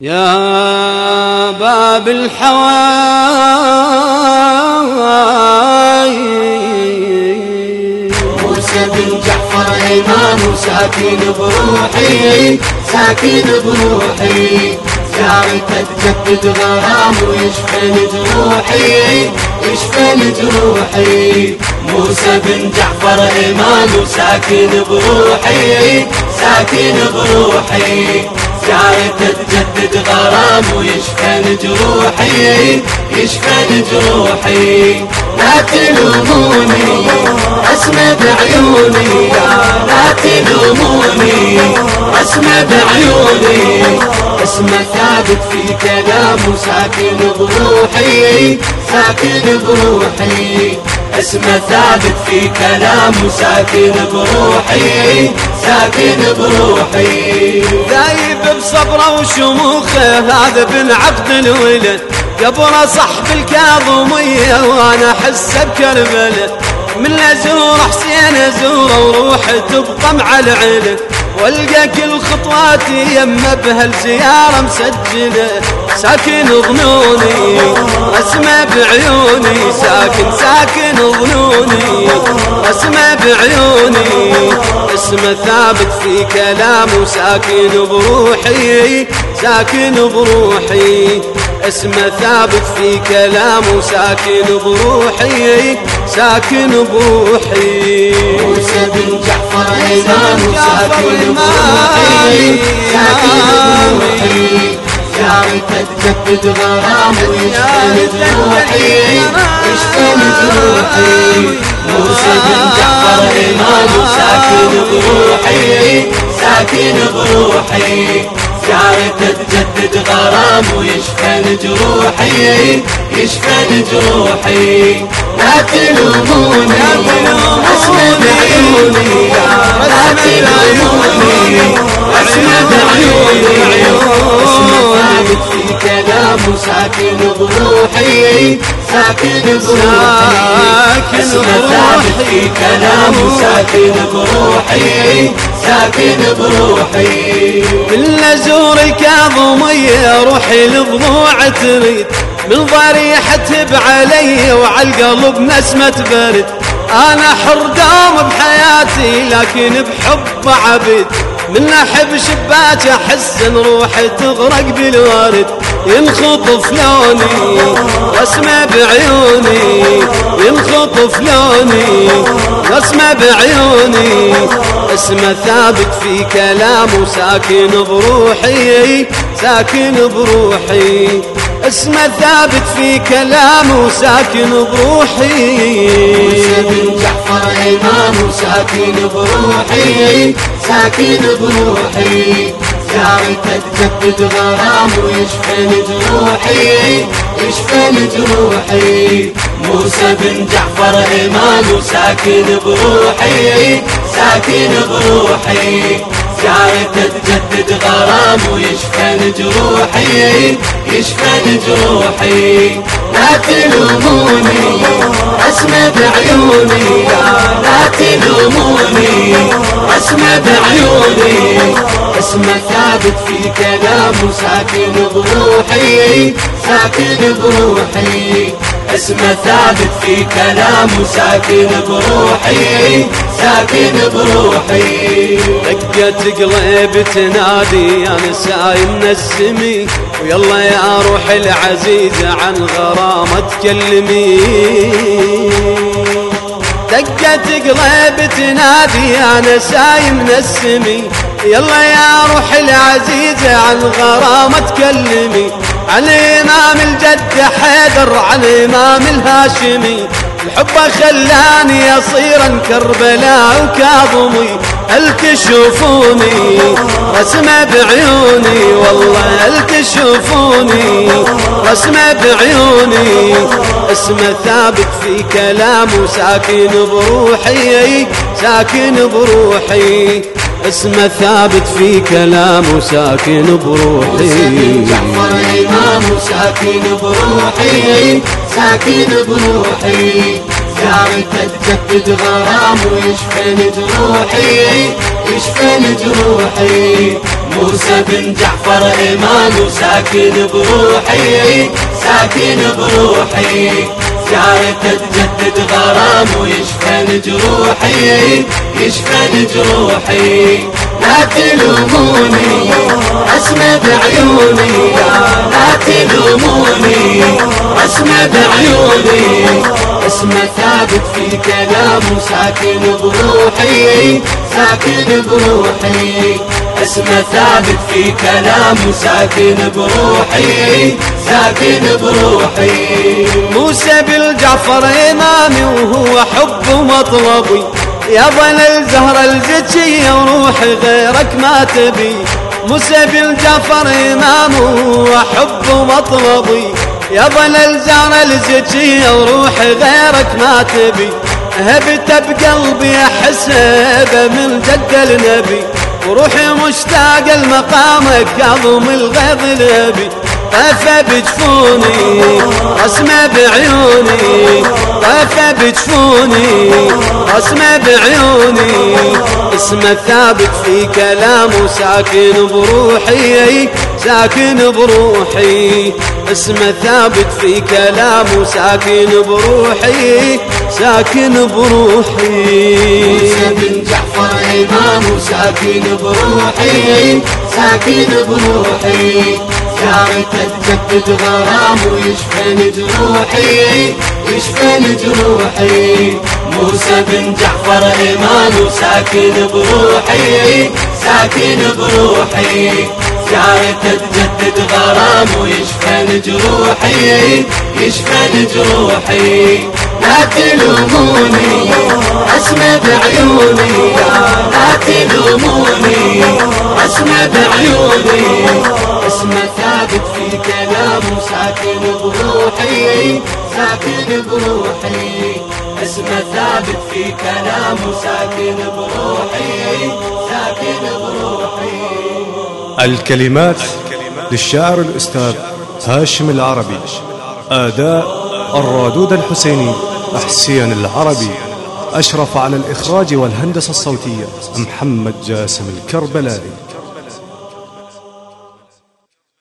يا باب الحواي موسى بن جعفر إمام ساكن بروحي ساكن بروحي. زيارته تجدد غرام ويشفى جروحي يشفى جروحي. موسى بن جعفر إمام ساكن بروحي ساكن بروحي. زيارته تجدد غرام ويشفى جروحي يشفى جروحي. لا تلوموني اسمع بعيوني. لا تلوموني اسمع بعيوني. اسمه ثابت في كلام ساكن بروحي ساكن بروحي. اسمه ثابت في كلام ساكن بروحي ساكن بروحي. بصبره وشموخه هذا بن عبد الولد. قبره صحب الكاظمية وأنا احسه بكربله. من أزور حسين أزوره وروحي تبقى مع العلم. والقى كل خطواتي يمه بهالزيارة مسجلة. ساكن ظنوني اسمع بعيوني. ساكن ساكن ظنوني اسمع بعيوني. اسمه ثابت في كلامه ساكن بروحي ساكن بروحي. اسمه ثابت في كلامه ساكن بروحي ساكن بروحي. موسى بن جعفر إمام ساكن بروحي ساكن بروحي. زيارته تجدد غرام ويشفى روحي يشفى روحي. موسى بن ساكن بروحي ساكن بروحي زيارته تجدد غرام ويشفى جروحي يشفى جروحي. لا تلوموني اسمع بعيوني. لا تلوموني اسمع بعيوني. اسمع ثابت في كلامه ساكن بروحي ساكن بروحي اسمع ثابت في كلامه ساكن بروحي ساكن بروحي. من ازور الكاظمية روحي لضلوع تريد من ضريحة بعلي وعلى القلب نسمة برد. أنا حر دوم بحياتي لكن بحب عبد من احب شباك احس ان روحي تغرق بالورد ينخطف لوني واسمع بعيوني ينخطف لوني واسمع بعيوني. اسمه ثابت في كلامه ساكن بروحي ساكن بروحي. اسمه ثابت في كلامه ساكن بروحي. بن جعفر إمام ساكن بروحي. ساكن بروحي. تجدد جروحي. جروحي. موسى بن جعفر إمام ساكن بروحي. ساكن بروحي. زيارته تجدد غرام ويشفى جروحي يشفى جروحي. لا تلوموني اسمع بعيوني. لا تلوموني اسمع بعيوني. اسمه ثابت في كلامه ساكن بروحي ساكن بروحي. اسمه ثابت في كلامه ساكن بروحي ساكن بروحي. دقت قلب تنادي أنا سايم نسمي. ويلا يا روح العزيزة عن غرامة تكلمي. دقت قلب تنادي أنا سايم نسمي. يلا يا روح العزيزة عن غرامة تكلمي عن إمام الجد حيدر عن إمام الهاشمي. الحب خلاني أصير كربلاء وكاظمي. هل تشوفوني رسمة بعيوني والله هل تشوفوني رسمة بعيوني اسمه ثابت في كلامه ساكن بروحي ساكن بروحي. اسمه ثابت في كلامه ساكن بروحي. جعفر إمام ساكن بروحي. ساكن بروحي زيارته تجدد غرام ويشفى جروحي يشفى جروحي. موسى بن جعفر إيمان وساكن بروحي ساكن بروحي. زيارته تجدد غرام ويشفى جروحي يشفى جروحي. لا تلوموني أسمى بعيوني. لا تلوموني أسمى بعيوني. اسمه ثابت في كلام ساكن بروحي ساكن بروحي. اسمه ثابت في كلام ساكن بروحي ساكن بروحي. موسى بالجعفر إمامي وهو حب مطلبي. يا ظل الزهرة الزكية وروحي غيرك ما تبي. موسى بالجعفر إمامه وحب مطلبي. يا ظل الزهرة الزكية وروحي غيرك ما تبي. هبت بقلبي احسب من جد النبي. وروحي مشتاق لمقامك كظم الغيظ الابي طفى بجفوني رسمة بعيوني. طفى بجفوني رسمة بعيوني. اسمه ثابت في كلامه ساكن بروحي ساكن بروحي. اسمه ثابت في كلامه ساكن بروحي ساكن بروحي. موسى بن جعفر إمام ساكن بروحي ساكن بروحي. زيارته تجدد غرام ويشفى جروحي يشفى جروحي. موسى بن جعفر إيمان ساكن بروحي ساكن بروحي. زيارته تجدد غرام ويشفى جروحي يشفى جروحي. لا تلوموني أسمى بعيوني. لا تلوموني أسمى بعيوني. اسمه ثابت في كلام ساكن بروحي ساكن بروحي. اسمه ثابت في كلام ساكن بروحي ساكن بروحي. الكلمات للشاعر الأستاذ هاشم العربي آداء الرادود الحسيني حسين العربي أشرف على الإخراج والهندسة الصوتية محمد جاسم الكربلائي.